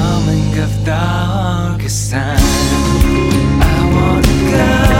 coming of darkest time. I wanna go.